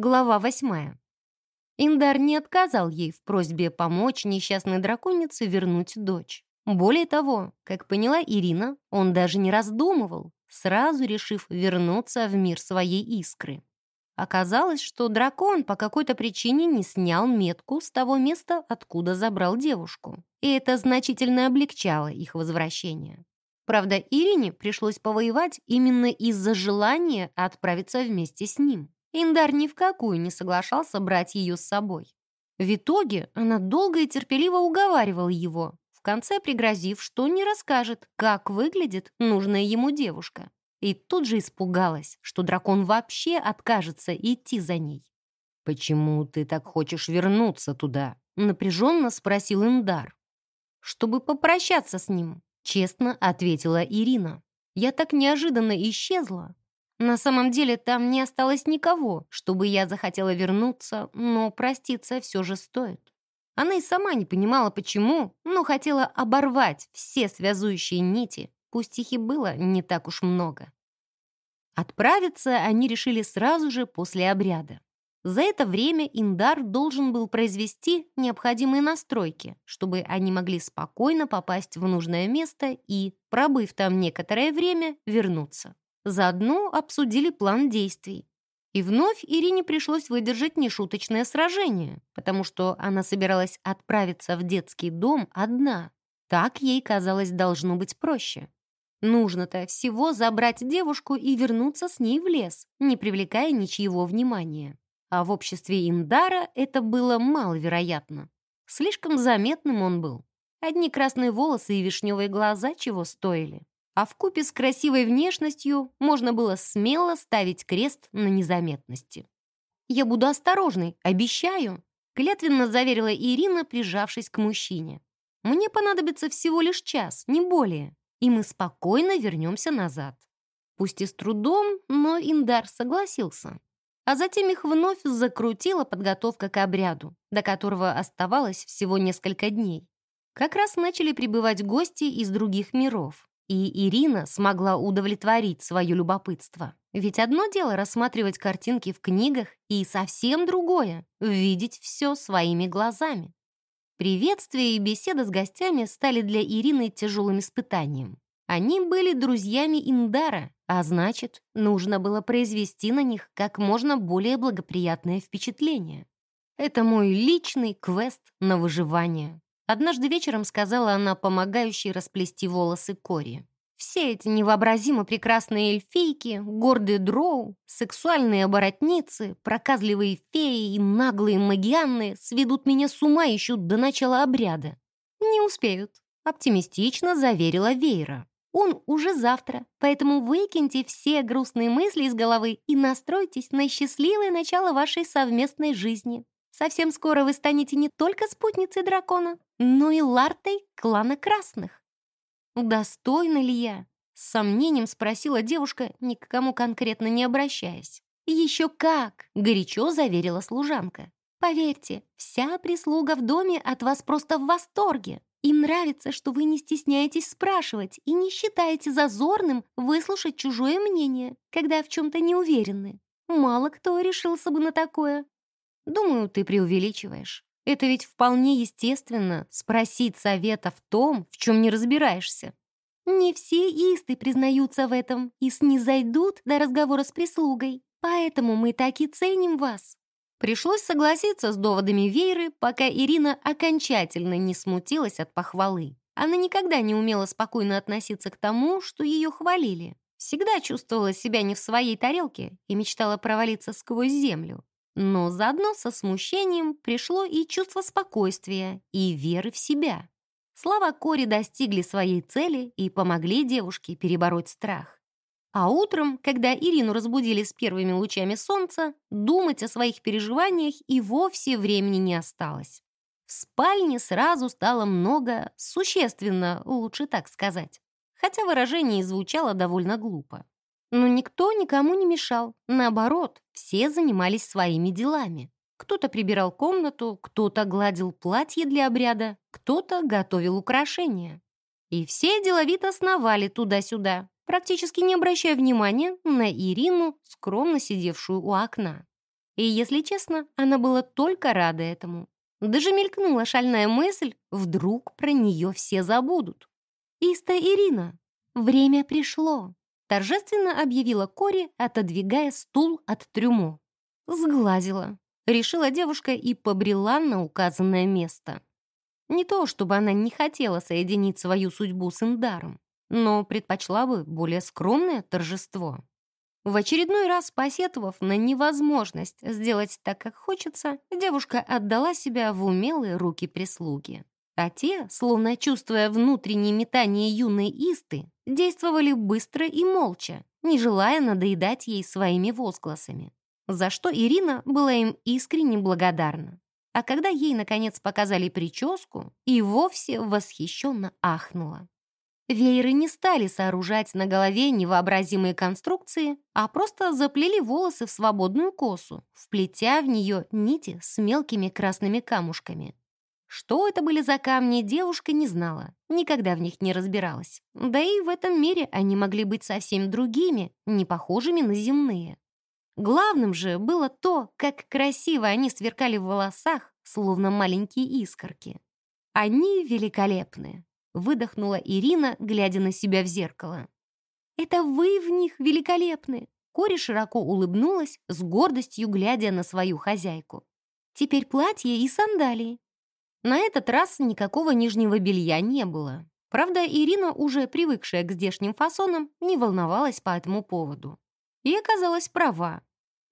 Глава восьмая. Индар не отказал ей в просьбе помочь несчастной драконице вернуть дочь. Более того, как поняла Ирина, он даже не раздумывал, сразу решив вернуться в мир своей искры. Оказалось, что дракон по какой-то причине не снял метку с того места, откуда забрал девушку. И это значительно облегчало их возвращение. Правда, Ирине пришлось повоевать именно из-за желания отправиться вместе с ним. Индар ни в какую не соглашался брать ее с собой. В итоге она долго и терпеливо уговаривала его, в конце пригрозив, что не расскажет, как выглядит нужная ему девушка. И тут же испугалась, что дракон вообще откажется идти за ней. «Почему ты так хочешь вернуться туда?» напряженно спросил Индар. «Чтобы попрощаться с ним», честно ответила Ирина. «Я так неожиданно исчезла, на самом деле там не осталось никого, чтобы я захотела вернуться, но проститься все же стоит. Она и сама не понимала, почему, но хотела оборвать все связующие нити, пусть их и было не так уж много. Отправиться они решили сразу же после обряда. За это время Индар должен был произвести необходимые настройки, чтобы они могли спокойно попасть в нужное место и, пробыв там некоторое время, вернуться. Заодно обсудили план действий. И вновь Ирине пришлось выдержать нешуточное сражение, потому что она собиралась отправиться в детский дом одна. Так ей казалось должно быть проще. Нужно-то всего забрать девушку и вернуться с ней в лес, не привлекая ничьего внимания. А в обществе Индара это было маловероятно. Слишком заметным он был. Одни красные волосы и вишневые глаза чего стоили а в купе с красивой внешностью можно было смело ставить крест на незаметности. «Я буду осторожной, обещаю», — клятвенно заверила Ирина, прижавшись к мужчине. «Мне понадобится всего лишь час, не более, и мы спокойно вернемся назад». Пусть и с трудом, но Индар согласился. А затем их вновь закрутила подготовка к обряду, до которого оставалось всего несколько дней. Как раз начали прибывать гости из других миров. И Ирина смогла удовлетворить свое любопытство. Ведь одно дело рассматривать картинки в книгах, и совсем другое — видеть все своими глазами. Приветствие и беседа с гостями стали для Ирины тяжелым испытанием. Они были друзьями Индара, а значит, нужно было произвести на них как можно более благоприятное впечатление. Это мой личный квест на выживание. Однажды вечером сказала она помогающей расплести волосы Кори. Все эти невообразимо прекрасные эльфийки, гордые дроу, сексуальные оборотницы, проказливые феи и наглые магианны сведут меня с ума еще до начала обряда. Не успеют, оптимистично заверила Вейра. Он уже завтра, поэтому выкиньте все грустные мысли из головы и настройтесь на счастливое начало вашей совместной жизни. Совсем скоро вы станете не только спутницей дракона, но и лартой клана красных. Достойна ли я? С сомнением спросила девушка, ни к кому конкретно не обращаясь. «Еще как!» — горячо заверила служанка. «Поверьте, вся прислуга в доме от вас просто в восторге. Им нравится, что вы не стесняетесь спрашивать и не считаете зазорным выслушать чужое мнение, когда в чем-то не уверены. Мало кто решился бы на такое. Думаю, ты преувеличиваешь. Это ведь вполне естественно спросить совета в том, в чем не разбираешься. Не все исты признаются в этом и снизойдут до разговора с прислугой, поэтому мы так и ценим вас. Пришлось согласиться с доводами Вейры, пока Ирина окончательно не смутилась от похвалы. Она никогда не умела спокойно относиться к тому, что ее хвалили. Всегда чувствовала себя не в своей тарелке и мечтала провалиться сквозь землю. Но заодно со смущением пришло и чувство спокойствия, и веры в себя. Слова Кори достигли своей цели и помогли девушке перебороть страх. А утром, когда Ирину разбудили с первыми лучами солнца, думать о своих переживаниях и вовсе времени не осталось. В спальне сразу стало много, существенно, лучше так сказать. Хотя выражение звучало довольно глупо. Но никто никому не мешал. Наоборот, все занимались своими делами. Кто-то прибирал комнату, кто-то гладил платье для обряда, кто-то готовил украшения. И все деловито сновали туда-сюда, практически не обращая внимания на Ирину, скромно сидевшую у окна. И, если честно, она была только рада этому. Даже мелькнула шальная мысль, вдруг про нее все забудут. «Иста Ирина, время пришло», — торжественно объявила Кори, отодвигая стул от трюмо. Сглазила, решила девушка и побрела на указанное место. Не то, чтобы она не хотела соединить свою судьбу с Индаром, но предпочла бы более скромное торжество. В очередной раз посетовав на невозможность сделать так, как хочется, девушка отдала себя в умелые руки прислуги. А те, словно чувствуя внутреннее метание юной Исты, действовали быстро и молча, не желая надоедать ей своими возгласами. За что Ирина была им искренне благодарна. А когда ей, наконец, показали прическу, и вовсе восхищенно ахнула. Вееры не стали сооружать на голове невообразимые конструкции, а просто заплели волосы в свободную косу, вплетя в нее нити с мелкими красными камушками. Что это были за камни, девушка не знала, никогда в них не разбиралась. Да и в этом мире они могли быть совсем другими, не похожими на земные. Главным же было то, как красиво они сверкали в волосах, словно маленькие искорки. Они великолепны, выдохнула Ирина, глядя на себя в зеркало. «Это вы в них великолепны!» Кори широко улыбнулась, с гордостью глядя на свою хозяйку. «Теперь платье и сандалии». На этот раз никакого нижнего белья не было. Правда, Ирина, уже привыкшая к здешним фасонам, не волновалась по этому поводу. И оказалась права.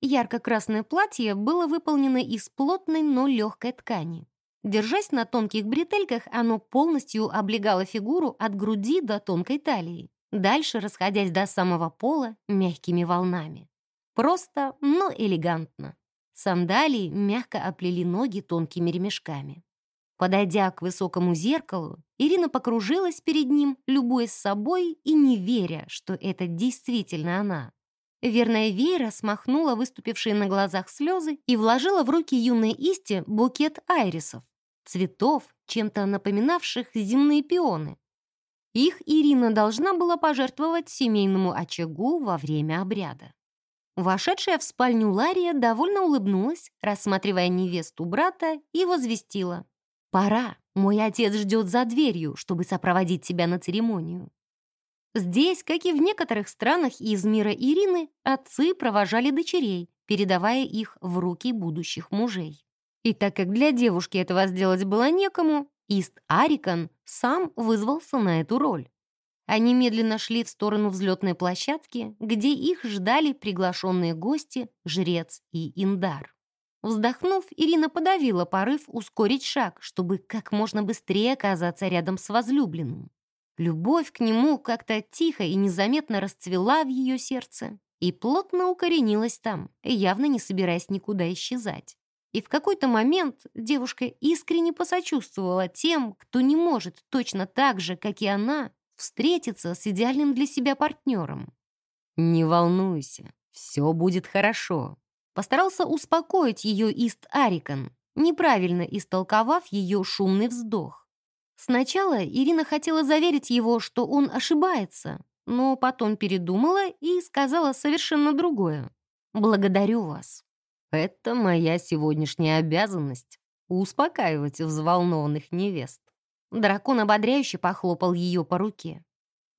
Ярко-красное платье было выполнено из плотной, но легкой ткани. Держась на тонких бретельках, оно полностью облегало фигуру от груди до тонкой талии, дальше расходясь до самого пола мягкими волнами. Просто, но элегантно. Сандалии мягко оплели ноги тонкими ремешками. Подойдя к высокому зеркалу, Ирина покружилась перед ним, любуясь собой и не веря, что это действительно она. Верная Вера смахнула выступившие на глазах слезы и вложила в руки юной Исти букет айрисов цветов, чем-то напоминавших земные пионы. Их Ирина должна была пожертвовать семейному очагу во время обряда. Вошедшая в спальню Лария довольно улыбнулась, рассматривая невесту брата, и возвестила. «Пора, мой отец ждет за дверью, чтобы сопроводить тебя на церемонию». Здесь, как и в некоторых странах из мира Ирины, отцы провожали дочерей, передавая их в руки будущих мужей. И так как для девушки этого сделать было некому, Ист Арикан сам вызвался на эту роль. Они медленно шли в сторону взлетной площадки, где их ждали приглашенные гости, жрец и Индар. Вздохнув, Ирина подавила порыв ускорить шаг, чтобы как можно быстрее оказаться рядом с возлюбленным. Любовь к нему как-то тихо и незаметно расцвела в ее сердце и плотно укоренилась там, явно не собираясь никуда исчезать. И в какой-то момент девушка искренне посочувствовала тем, кто не может точно так же, как и она, встретиться с идеальным для себя партнером. «Не волнуйся, все будет хорошо», постарался успокоить ее Ист Арикон, неправильно истолковав ее шумный вздох. Сначала Ирина хотела заверить его, что он ошибается, но потом передумала и сказала совершенно другое. «Благодарю вас». Это моя сегодняшняя обязанность — успокаивать взволнованных невест. Дракон ободряюще похлопал ее по руке.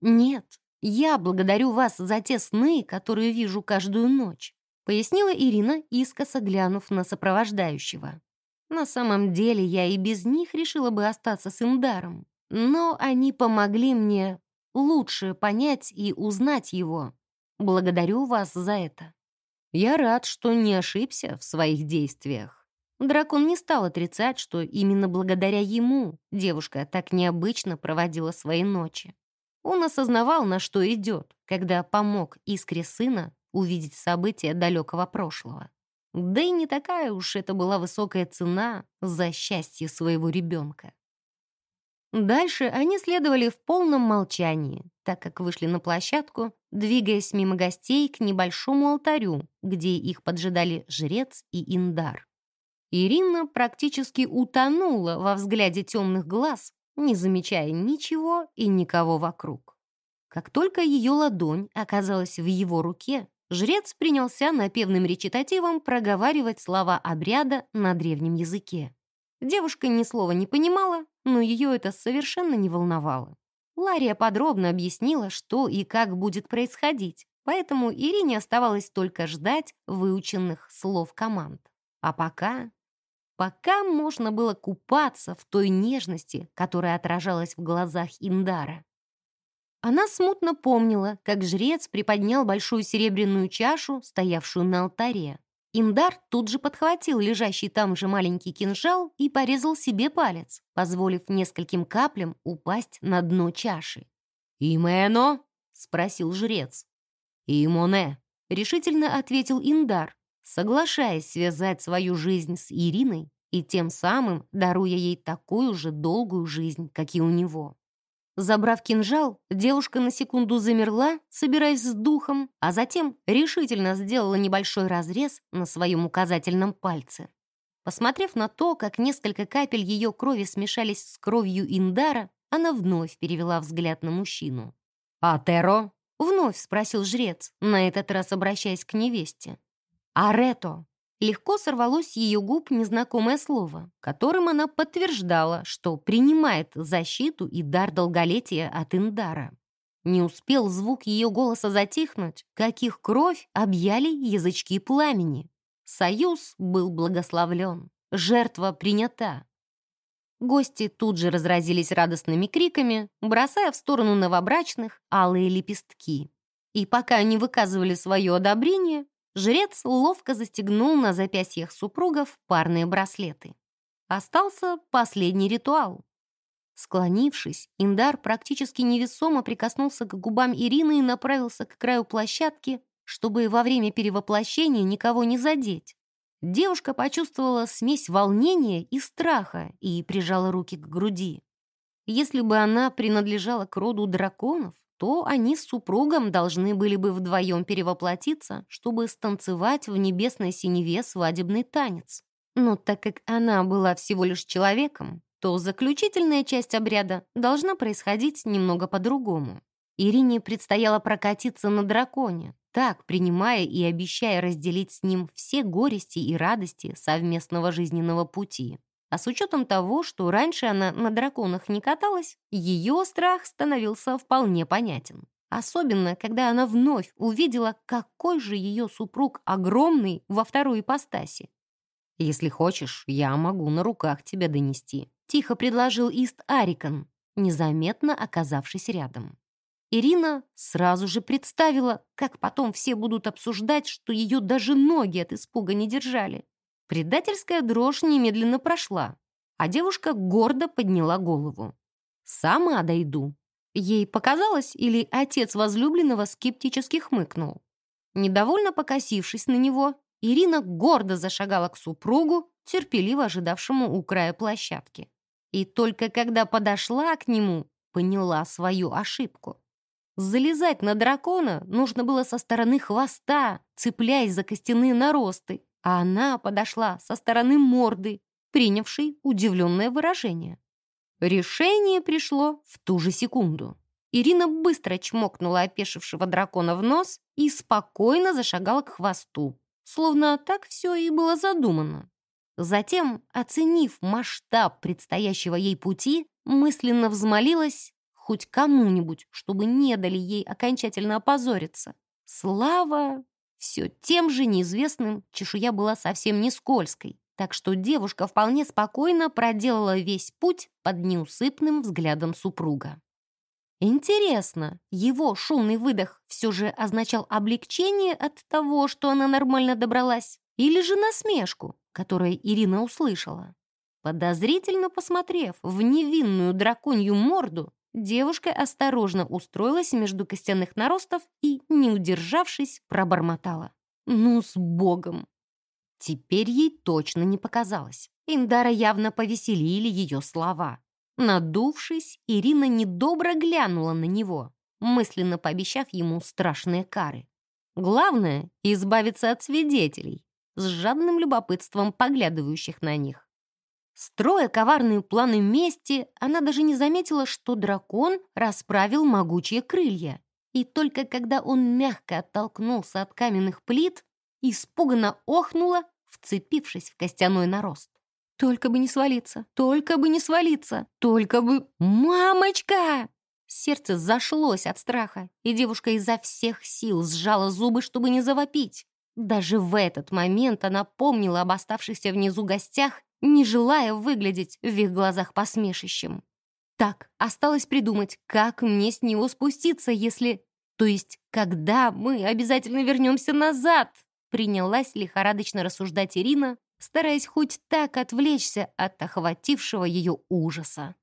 «Нет, я благодарю вас за те сны, которые вижу каждую ночь», пояснила Ирина, искоса глянув на сопровождающего. «На самом деле я и без них решила бы остаться с Индаром, но они помогли мне лучше понять и узнать его. Благодарю вас за это». Я рад, что не ошибся в своих действиях. Дракон не стал отрицать, что именно благодаря ему девушка так необычно проводила свои ночи. Он осознавал, на что идет, когда помог искре сына увидеть события далекого прошлого. Да и не такая уж это была высокая цена за счастье своего ребенка. Дальше они следовали в полном молчании, так как вышли на площадку, двигаясь мимо гостей к небольшому алтарю, где их поджидали жрец и индар. Ирина практически утонула во взгляде темных глаз, не замечая ничего и никого вокруг. Как только ее ладонь оказалась в его руке, Жрец принялся напевным речитативом проговаривать слова обряда на древнем языке. Девушка ни слова не понимала, но ее это совершенно не волновало. Лария подробно объяснила, что и как будет происходить, поэтому Ирине оставалось только ждать выученных слов команд. А пока... Пока можно было купаться в той нежности, которая отражалась в глазах Индара. Она смутно помнила, как жрец приподнял большую серебряную чашу, стоявшую на алтаре. Индар тут же подхватил лежащий там же маленький кинжал и порезал себе палец, позволив нескольким каплям упасть на дно чаши. «Имено?» — спросил жрец. «Имоне», — решительно ответил Индар, соглашаясь связать свою жизнь с Ириной и тем самым даруя ей такую же долгую жизнь, как и у него. Забрав кинжал, девушка на секунду замерла, собираясь с духом, а затем решительно сделала небольшой разрез на своем указательном пальце. Посмотрев на то, как несколько капель ее крови смешались с кровью Индара, она вновь перевела взгляд на мужчину. «Атеро?» — вновь спросил жрец, на этот раз обращаясь к невесте. «Арето!» Легко сорвалось с ее губ незнакомое слово, которым она подтверждала, что принимает защиту и дар долголетия от Индара. Не успел звук ее голоса затихнуть, как их кровь объяли язычки пламени. Союз был благословлен, жертва принята. Гости тут же разразились радостными криками, бросая в сторону новобрачных алые лепестки. И пока они выказывали свое одобрение, Жрец ловко застегнул на запястьях супругов парные браслеты. Остался последний ритуал. Склонившись, Индар практически невесомо прикоснулся к губам Ирины и направился к краю площадки, чтобы во время перевоплощения никого не задеть. Девушка почувствовала смесь волнения и страха и прижала руки к груди. Если бы она принадлежала к роду драконов, то они с супругом должны были бы вдвоем перевоплотиться, чтобы станцевать в небесной синеве свадебный танец. Но так как она была всего лишь человеком, то заключительная часть обряда должна происходить немного по-другому. Ирине предстояло прокатиться на драконе, так принимая и обещая разделить с ним все горести и радости совместного жизненного пути. А с учетом того, что раньше она на драконах не каталась, ее страх становился вполне понятен. Особенно, когда она вновь увидела, какой же ее супруг огромный во второй ипостаси. «Если хочешь, я могу на руках тебя донести», — тихо предложил Ист Арикон, незаметно оказавшись рядом. Ирина сразу же представила, как потом все будут обсуждать, что ее даже ноги от испуга не держали. Предательская дрожь немедленно прошла, а девушка гордо подняла голову. «Сама дойду». Ей показалось, или отец возлюбленного скептически хмыкнул. Недовольно покосившись на него, Ирина гордо зашагала к супругу, терпеливо ожидавшему у края площадки. И только когда подошла к нему, поняла свою ошибку. Залезать на дракона нужно было со стороны хвоста, цепляясь за костяные наросты, а она подошла со стороны морды, принявшей удивленное выражение. Решение пришло в ту же секунду. Ирина быстро чмокнула опешившего дракона в нос и спокойно зашагала к хвосту, словно так все и было задумано. Затем, оценив масштаб предстоящего ей пути, мысленно взмолилась хоть кому-нибудь, чтобы не дали ей окончательно опозориться. Слава все тем же неизвестным чешуя была совсем не скользкой, так что девушка вполне спокойно проделала весь путь под неусыпным взглядом супруга. Интересно, его шумный выдох все же означал облегчение от того, что она нормально добралась, или же насмешку, которую Ирина услышала? Подозрительно посмотрев в невинную драконью морду, Девушка осторожно устроилась между костяных наростов и, не удержавшись, пробормотала. «Ну, с Богом!» Теперь ей точно не показалось. Индара явно повеселили ее слова. Надувшись, Ирина недобро глянула на него, мысленно пообещав ему страшные кары. Главное — избавиться от свидетелей, с жадным любопытством поглядывающих на них. Строя коварные планы мести, она даже не заметила, что дракон расправил могучие крылья. И только когда он мягко оттолкнулся от каменных плит, испуганно охнула, вцепившись в костяной нарост. Только бы не свалиться, только бы не свалиться, только бы... «Мамочка!» Сердце зашлось от страха, и девушка изо всех сил сжала зубы, чтобы не завопить. Даже в этот момент она помнила об оставшихся внизу гостях, не желая выглядеть в их глазах посмешищем. Так, осталось придумать, как мне с него спуститься, если... То есть, когда мы обязательно вернемся назад? Принялась лихорадочно рассуждать Ирина, стараясь хоть так отвлечься от охватившего ее ужаса.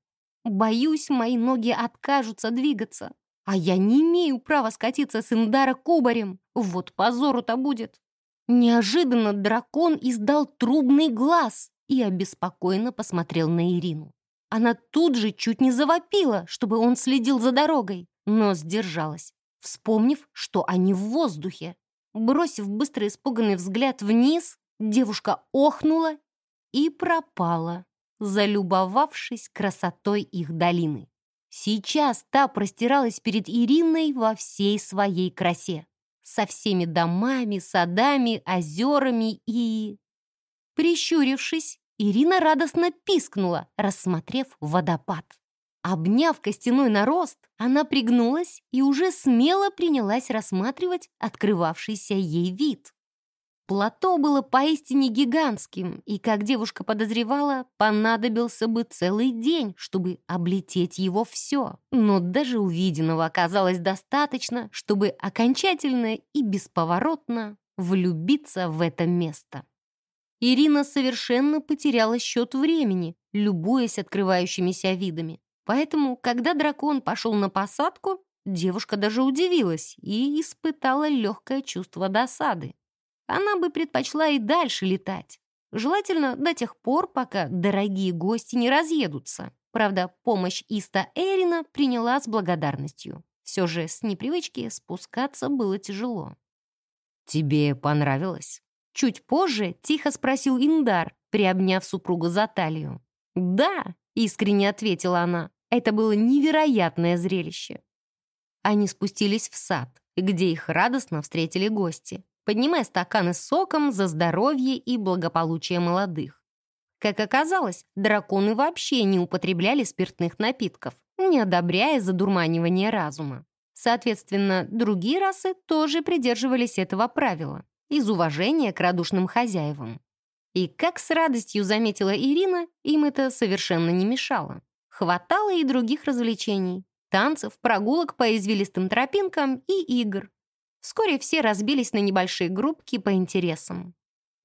Боюсь, мои ноги откажутся двигаться, а я не имею права скатиться с Индара кубарем. Вот позору-то будет. Неожиданно дракон издал трубный глаз и обеспокоенно посмотрел на Ирину. Она тут же чуть не завопила, чтобы он следил за дорогой, но сдержалась, вспомнив, что они в воздухе. Бросив быстро испуганный взгляд вниз, девушка охнула и пропала, залюбовавшись красотой их долины. Сейчас та простиралась перед Ириной во всей своей красе со всеми домами, садами, озерами и... Прищурившись, Ирина радостно пискнула, рассмотрев водопад. Обняв костяной нарост, она пригнулась и уже смело принялась рассматривать открывавшийся ей вид. Плато было поистине гигантским, и, как девушка подозревала, понадобился бы целый день, чтобы облететь его все. Но даже увиденного оказалось достаточно, чтобы окончательно и бесповоротно влюбиться в это место. Ирина совершенно потеряла счет времени, любуясь открывающимися видами. Поэтому, когда дракон пошел на посадку, девушка даже удивилась и испытала легкое чувство досады она бы предпочла и дальше летать. Желательно до тех пор, пока дорогие гости не разъедутся. Правда, помощь Иста Эрина приняла с благодарностью. Все же с непривычки спускаться было тяжело. «Тебе понравилось?» Чуть позже тихо спросил Индар, приобняв супругу за талию. «Да», — искренне ответила она, — «это было невероятное зрелище». Они спустились в сад, где их радостно встретили гости поднимая стаканы с соком за здоровье и благополучие молодых. Как оказалось, драконы вообще не употребляли спиртных напитков, не одобряя задурманивание разума. Соответственно, другие расы тоже придерживались этого правила, из уважения к радушным хозяевам. И как с радостью заметила Ирина, им это совершенно не мешало. Хватало и других развлечений, танцев, прогулок по извилистым тропинкам и игр. Вскоре все разбились на небольшие группки по интересам.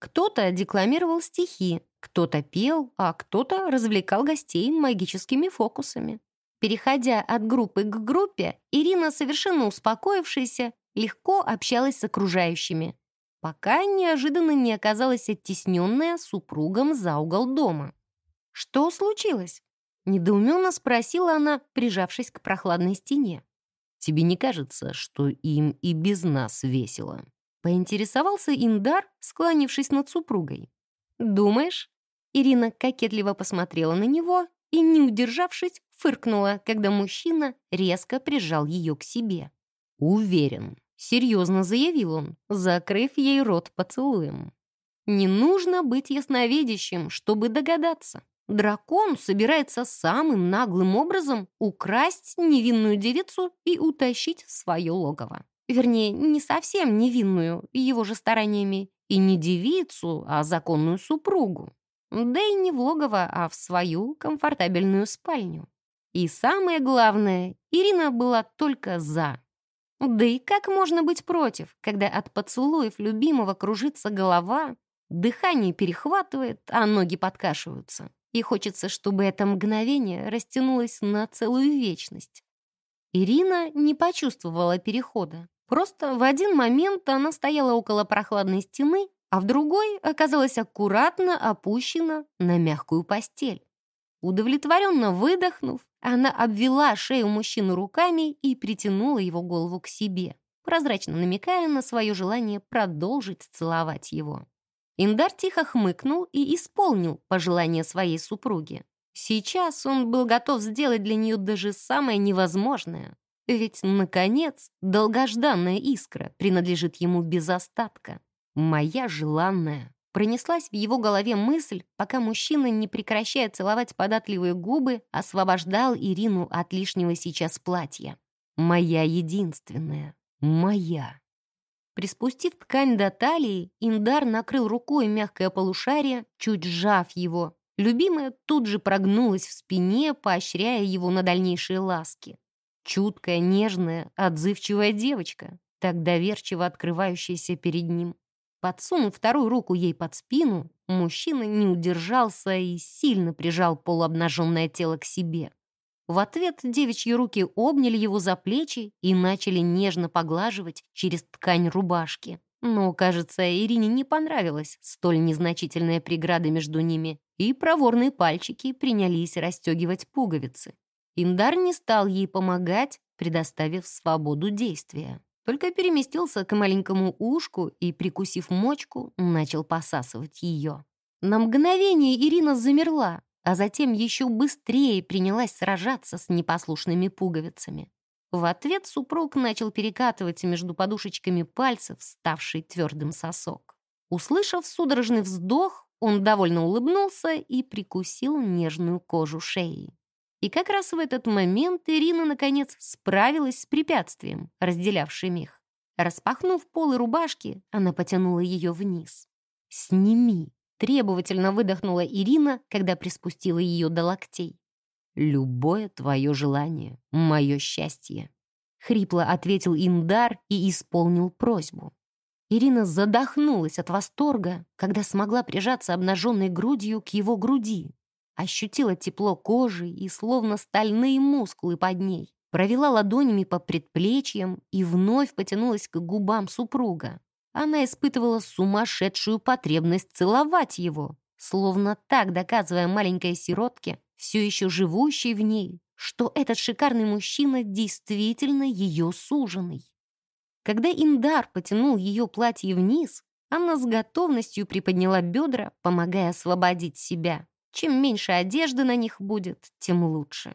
Кто-то декламировал стихи, кто-то пел, а кто-то развлекал гостей магическими фокусами. Переходя от группы к группе, Ирина, совершенно успокоившаяся, легко общалась с окружающими, пока неожиданно не оказалась оттесненная супругом за угол дома. «Что случилось?» — недоуменно спросила она, прижавшись к прохладной стене. Тебе не кажется, что им и без нас весело?» Поинтересовался Индар, склонившись над супругой. «Думаешь?» Ирина кокетливо посмотрела на него и, не удержавшись, фыркнула, когда мужчина резко прижал ее к себе. «Уверен», — серьезно заявил он, закрыв ей рот поцелуем. «Не нужно быть ясновидящим, чтобы догадаться. Дракон собирается самым наглым образом украсть невинную девицу и утащить в свое логово. Вернее, не совсем невинную, его же стараниями, и не девицу, а законную супругу. Да и не в логово, а в свою комфортабельную спальню. И самое главное, Ирина была только «за». Да и как можно быть против, когда от поцелуев любимого кружится голова, дыхание перехватывает, а ноги подкашиваются? и хочется, чтобы это мгновение растянулось на целую вечность. Ирина не почувствовала перехода. Просто в один момент она стояла около прохладной стены, а в другой оказалась аккуратно опущена на мягкую постель. Удовлетворенно выдохнув, она обвела шею мужчины руками и притянула его голову к себе, прозрачно намекая на свое желание продолжить целовать его. Индар тихо хмыкнул и исполнил пожелание своей супруги. Сейчас он был готов сделать для нее даже самое невозможное. Ведь, наконец, долгожданная искра принадлежит ему без остатка. Моя желанная. Пронеслась в его голове мысль, пока мужчина, не прекращая целовать податливые губы, освобождал Ирину от лишнего сейчас платья. «Моя единственная. Моя». Приспустив ткань до талии, Индар накрыл рукой мягкое полушарие, чуть сжав его. Любимая тут же прогнулась в спине, поощряя его на дальнейшие ласки. Чуткая, нежная, отзывчивая девочка, так доверчиво открывающаяся перед ним. Подсунув вторую руку ей под спину, мужчина не удержался и сильно прижал полуобнаженное тело к себе. В ответ девичьи руки обняли его за плечи и начали нежно поглаживать через ткань рубашки. Но, кажется, Ирине не понравилась столь незначительная преграда между ними, и проворные пальчики принялись расстегивать пуговицы. Индар не стал ей помогать, предоставив свободу действия только переместился к маленькому ушку и, прикусив мочку, начал посасывать ее. На мгновение Ирина замерла, а затем еще быстрее принялась сражаться с непослушными пуговицами. В ответ супруг начал перекатывать между подушечками пальцев ставший твердым сосок. Услышав судорожный вздох, он довольно улыбнулся и прикусил нежную кожу шеи. И как раз в этот момент Ирина, наконец, справилась с препятствием, разделявшим их. Распахнув полы рубашки, она потянула ее вниз. «Сними!» — требовательно выдохнула Ирина, когда приспустила ее до локтей. «Любое твое желание, мое счастье!» Хрипло ответил Индар и исполнил просьбу. Ирина задохнулась от восторга, когда смогла прижаться обнаженной грудью к его груди, ощутила тепло кожи и словно стальные мускулы под ней, провела ладонями по предплечьям и вновь потянулась к губам супруга. Она испытывала сумасшедшую потребность целовать его, словно так доказывая маленькой сиротке, все еще живущей в ней, что этот шикарный мужчина действительно ее суженый. Когда Индар потянул ее платье вниз, она с готовностью приподняла бедра, помогая освободить себя. Чем меньше одежды на них будет, тем лучше.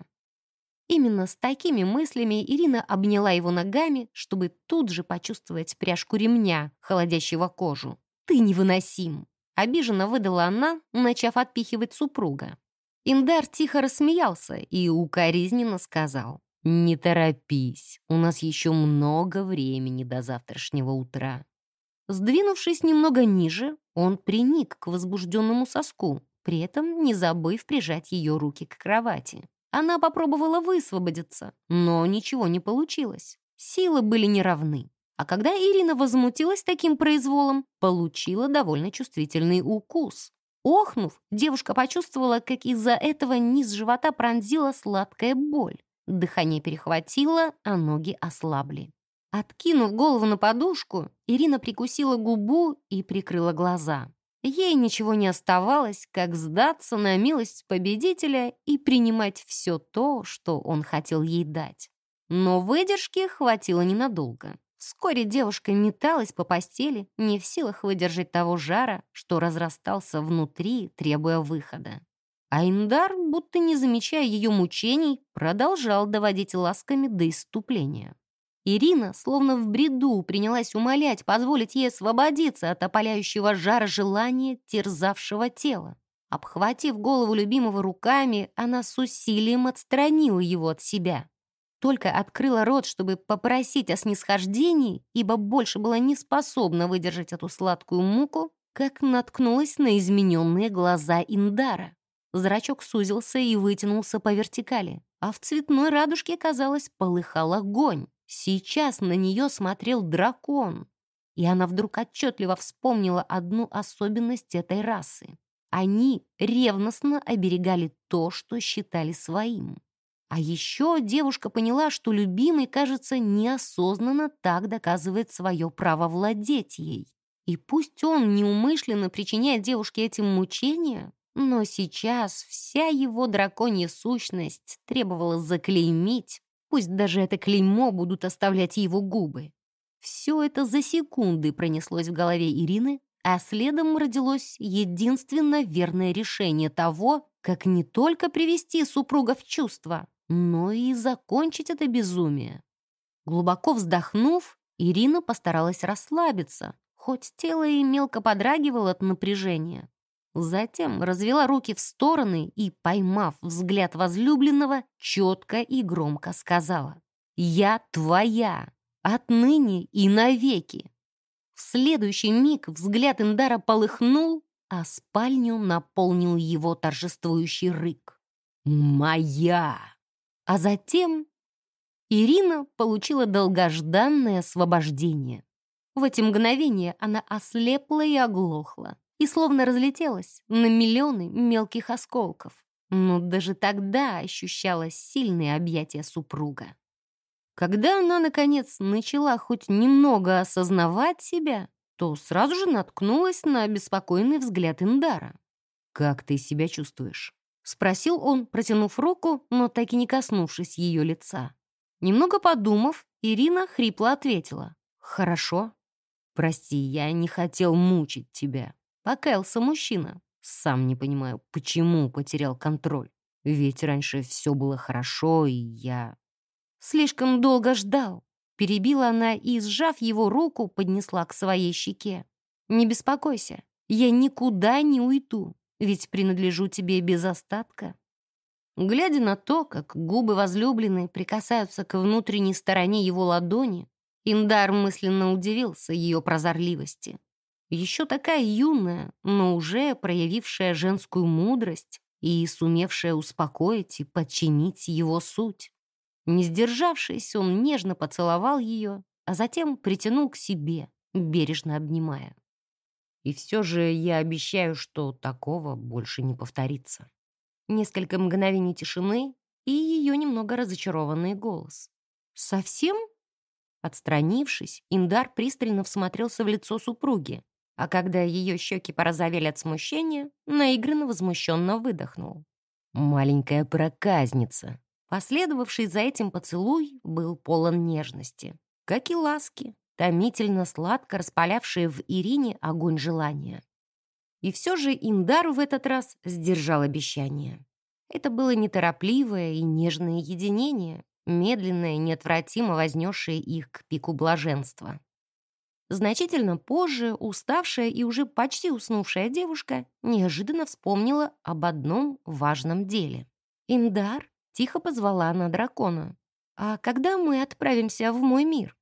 Именно с такими мыслями Ирина обняла его ногами, чтобы тут же почувствовать пряжку ремня, холодящего кожу. «Ты невыносим!» — обиженно выдала она, начав отпихивать супруга. Индар тихо рассмеялся и укоризненно сказал. «Не торопись, у нас еще много времени до завтрашнего утра». Сдвинувшись немного ниже, он приник к возбужденному соску, при этом не забыв прижать ее руки к кровати. Она попробовала высвободиться, но ничего не получилось. Силы были неравны. А когда Ирина возмутилась таким произволом, получила довольно чувствительный укус. Охнув, девушка почувствовала, как из-за этого низ живота пронзила сладкая боль. Дыхание перехватило, а ноги ослабли. Откинув голову на подушку, Ирина прикусила губу и прикрыла глаза. Ей ничего не оставалось, как сдаться на милость победителя и принимать все то, что он хотел ей дать. Но выдержки хватило ненадолго. Вскоре девушка металась по постели, не в силах выдержать того жара, что разрастался внутри, требуя выхода. А Индар, будто не замечая ее мучений, продолжал доводить ласками до иступления. Ирина, словно в бреду, принялась умолять позволить ей освободиться от опаляющего жара желания, терзавшего тело. Обхватив голову любимого руками, она с усилием отстранила его от себя. Только открыла рот, чтобы попросить о снисхождении, ибо больше была не способна выдержать эту сладкую муку, как наткнулась на измененные глаза Индара. Зрачок сузился и вытянулся по вертикали, а в цветной радужке, казалось, полыхал огонь. Сейчас на нее смотрел дракон, и она вдруг отчетливо вспомнила одну особенность этой расы. Они ревностно оберегали то, что считали своим. А еще девушка поняла, что любимый, кажется, неосознанно так доказывает свое право владеть ей. И пусть он неумышленно причиняет девушке этим мучения, но сейчас вся его драконья сущность требовала заклеймить Пусть даже это клеймо будут оставлять его губы. Все это за секунды пронеслось в голове Ирины, а следом родилось единственно верное решение того, как не только привести супруга в чувство, но и закончить это безумие. Глубоко вздохнув, Ирина постаралась расслабиться, хоть тело и мелко подрагивало от напряжения. Затем развела руки в стороны и, поймав взгляд возлюбленного, четко и громко сказала «Я твоя, отныне и навеки». В следующий миг взгляд Индара полыхнул, а спальню наполнил его торжествующий рык. «Моя!» А затем Ирина получила долгожданное освобождение. В эти мгновения она ослепла и оглохла и словно разлетелась на миллионы мелких осколков. Но даже тогда ощущалось сильное объятие супруга. Когда она, наконец, начала хоть немного осознавать себя, то сразу же наткнулась на беспокойный взгляд Индара. «Как ты себя чувствуешь?» — спросил он, протянув руку, но так и не коснувшись ее лица. Немного подумав, Ирина хрипло ответила. «Хорошо. Прости, я не хотел мучить тебя. Покаялся мужчина. Сам не понимаю, почему потерял контроль. Ведь раньше все было хорошо, и я... Слишком долго ждал. Перебила она и, сжав его руку, поднесла к своей щеке. «Не беспокойся, я никуда не уйду, ведь принадлежу тебе без остатка». Глядя на то, как губы возлюбленной прикасаются к внутренней стороне его ладони, Индар мысленно удивился ее прозорливости. Еще такая юная, но уже проявившая женскую мудрость и сумевшая успокоить и подчинить его суть. Не сдержавшись, он нежно поцеловал ее, а затем притянул к себе, бережно обнимая. И все же я обещаю, что такого больше не повторится. Несколько мгновений тишины и ее немного разочарованный голос. «Совсем?» Отстранившись, Индар пристально всмотрелся в лицо супруги, а когда ее щеки порозовели от смущения, наигранно возмущенно выдохнул. «Маленькая проказница!» Последовавший за этим поцелуй был полон нежности, как и ласки, томительно сладко распалявшие в Ирине огонь желания. И все же Индар в этот раз сдержал обещание. Это было неторопливое и нежное единение, медленное, неотвратимо вознесшее их к пику блаженства. Значительно позже уставшая и уже почти уснувшая девушка неожиданно вспомнила об одном важном деле. «Индар», — тихо позвала она дракона, «а когда мы отправимся в мой мир?»